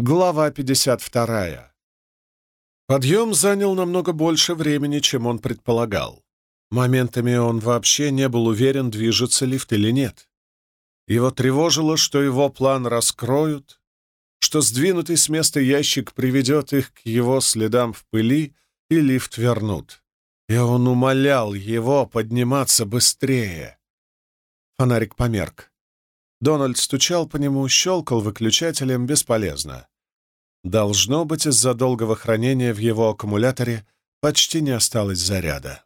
Глава 52. Подъем занял намного больше времени, чем он предполагал. Моментами он вообще не был уверен, движется лифт или нет. Его тревожило, что его план раскроют, что сдвинутый с места ящик приведет их к его следам в пыли, и лифт вернут. И он умолял его подниматься быстрее. Фонарик померк. Дональд стучал по нему, щелкал выключателем бесполезно. Должно быть, из-за долгого хранения в его аккумуляторе почти не осталось заряда.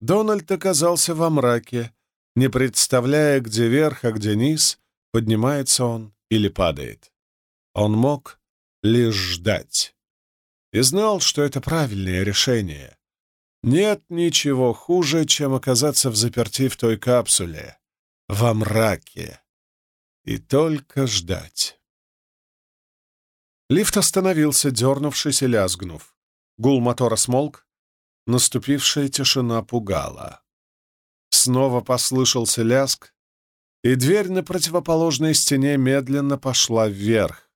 Дональд оказался во мраке, не представляя, где верх, а где низ, поднимается он или падает. Он мог лишь ждать. И знал, что это правильное решение. Нет ничего хуже, чем оказаться в заперти в той капсуле во мраке и только ждать. Лифт остановился, дернувшись и лязгнув. Гул мотора смолк, наступившая тишина пугала. Снова послышался лязг, и дверь на противоположной стене медленно пошла вверх.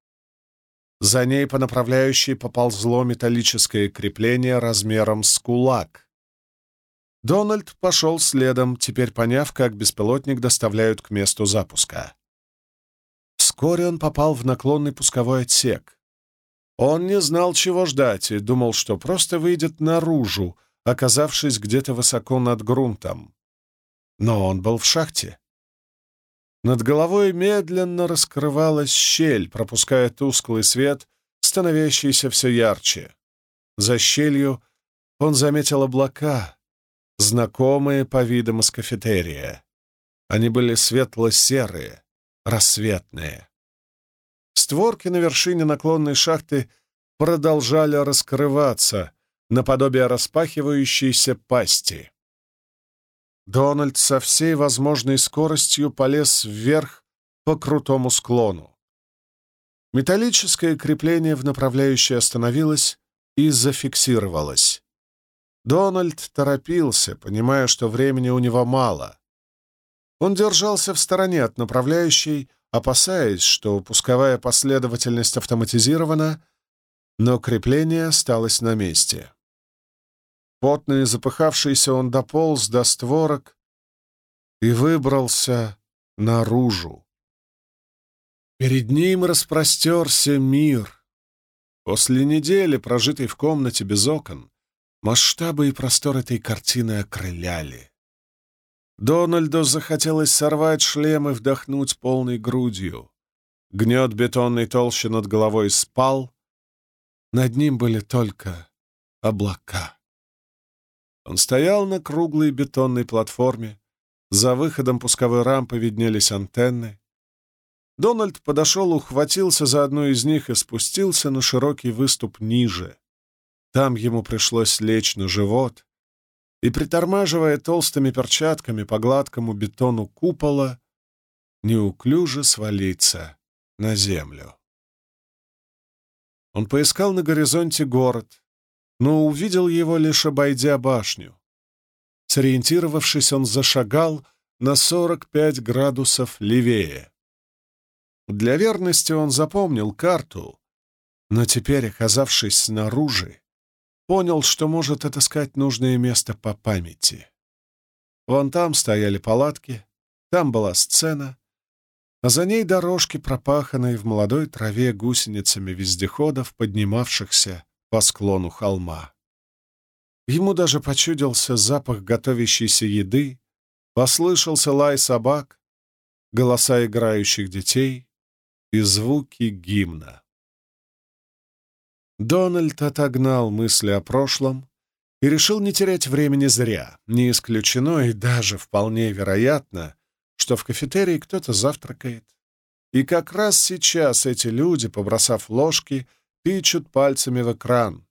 За ней по направляющей поползло металлическое крепление размером с кулак — Дональд пошел следом, теперь поняв, как беспилотник доставляют к месту запуска. Вскоре он попал в наклонный пусковой отсек. Он не знал, чего ждать, и думал, что просто выйдет наружу, оказавшись где-то высоко над грунтом. Но он был в шахте. Над головой медленно раскрывалась щель, пропуская тусклый свет, становящийся все ярче. За щелью он заметил облака, знакомые по видам из кафетерия. Они были светло-серые, рассветные. Створки на вершине наклонной шахты продолжали раскрываться наподобие распахивающейся пасти. Дональд со всей возможной скоростью полез вверх по крутому склону. Металлическое крепление в направляющей остановилось и зафиксировалось. Дональд торопился, понимая, что времени у него мало. Он держался в стороне от направляющей, опасаясь, что пусковая последовательность автоматизирована, но крепление осталось на месте. Потный и запыхавшийся он дополз до створок и выбрался наружу. Перед ним распростерся мир. После недели, прожитой в комнате без окон, Масштабы и простор этой картины окрыляли. Дональду захотелось сорвать шлем и вдохнуть полной грудью. Гнет бетонной толщи над головой спал. Над ним были только облака. Он стоял на круглой бетонной платформе. За выходом пусковой рампы виднелись антенны. Дональд подошел, ухватился за одну из них и спустился на широкий выступ ниже. Там ему пришлось лечь на живот и, притормаживая толстыми перчатками по гладкому бетону купола, неуклюже свалиться на землю. Он поискал на горизонте город, но увидел его, лишь обойдя башню. Сориентировавшись, он зашагал на 45 градусов левее. Для верности он запомнил карту, но теперь, оказавшись снаружи, понял, что может отыскать нужное место по памяти. Вон там стояли палатки, там была сцена, а за ней дорожки, пропаханные в молодой траве гусеницами вездеходов, поднимавшихся по склону холма. Ему даже почудился запах готовящейся еды, послышался лай собак, голоса играющих детей и звуки гимна. Дональд отогнал мысли о прошлом и решил не терять времени зря. Не исключено и даже вполне вероятно, что в кафетерии кто-то завтракает. И как раз сейчас эти люди, побросав ложки, пичут пальцами в экран.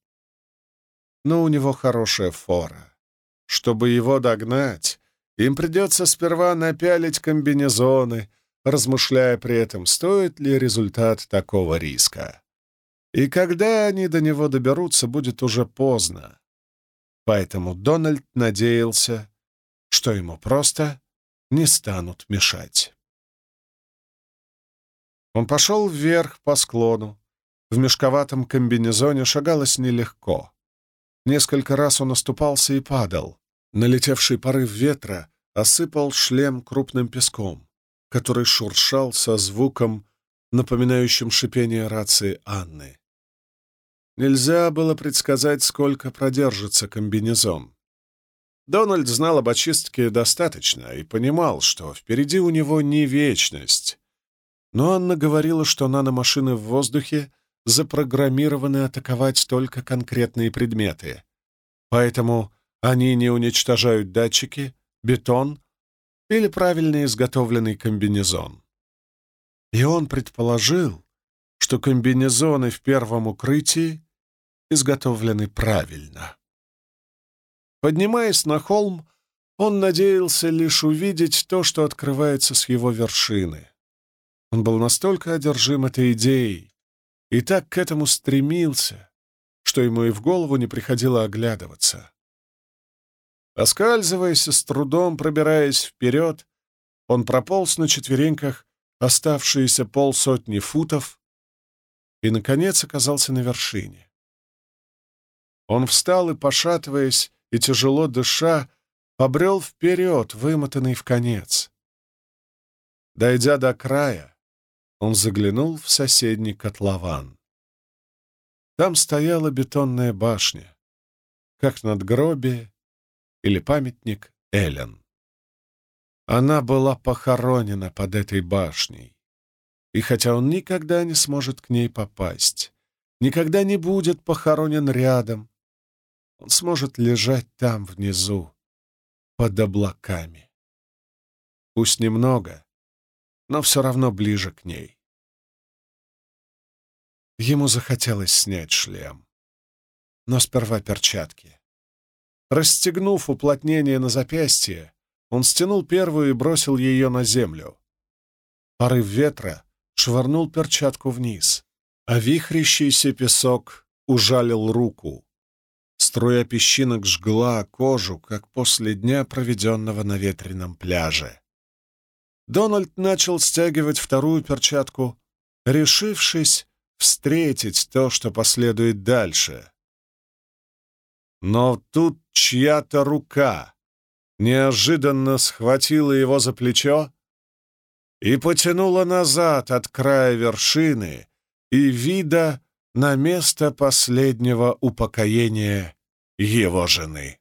Но у него хорошая фора. Чтобы его догнать, им придется сперва напялить комбинезоны, размышляя при этом, стоит ли результат такого риска. И когда они до него доберутся, будет уже поздно. Поэтому Дональд надеялся, что ему просто не станут мешать. Он пошел вверх по склону, в мешковатом комбинезоне шагалось нелегко. Несколько раз он оступался и падал. Налетевший порыв ветра осыпал шлем крупным песком, который шуршал со звуком, напоминающим шипение рации Анны. Нельзя было предсказать, сколько продержится комбинезон. Дональд знал об очистке достаточно и понимал, что впереди у него не вечность. Но Анна говорила, что наномашины в воздухе запрограммированы атаковать только конкретные предметы. Поэтому они не уничтожают датчики, бетон или правильно изготовленный комбинезон. И он предположил, что комбинезоны в первом укрытии изготовлены правильно. Поднимаясь на холм, он надеялся лишь увидеть то, что открывается с его вершины. Он был настолько одержим этой идеей и так к этому стремился, что ему и в голову не приходило оглядываться. Оскальзываясь с трудом пробираясь вперед, он прополз на четвереньках оставшиеся полсотни футов и, наконец, оказался на вершине. Он встал и, пошатываясь и тяжело дыша, побрел вперед, вымотанный в конец. Дойдя до края, он заглянул в соседний котлован. Там стояла бетонная башня, как надгробие или памятник Эллен. Она была похоронена под этой башней. И хотя он никогда не сможет к ней попасть, никогда не будет похоронен рядом, он сможет лежать там внизу, под облаками. Пусть немного, но все равно ближе к ней. Ему захотелось снять шлем. Но сперва перчатки. Расстегнув уплотнение на запястье, он стянул первую и бросил ее на землю. Порыв ветра швырнул перчатку вниз, а вихрящийся песок ужалил руку. Струя песчинок жгла кожу, как после дня, проведенного на ветреном пляже. Дональд начал стягивать вторую перчатку, решившись встретить то, что последует дальше. Но тут чья-то рука неожиданно схватила его за плечо и потянула назад от края вершины и вида на место последнего упокоения его жены.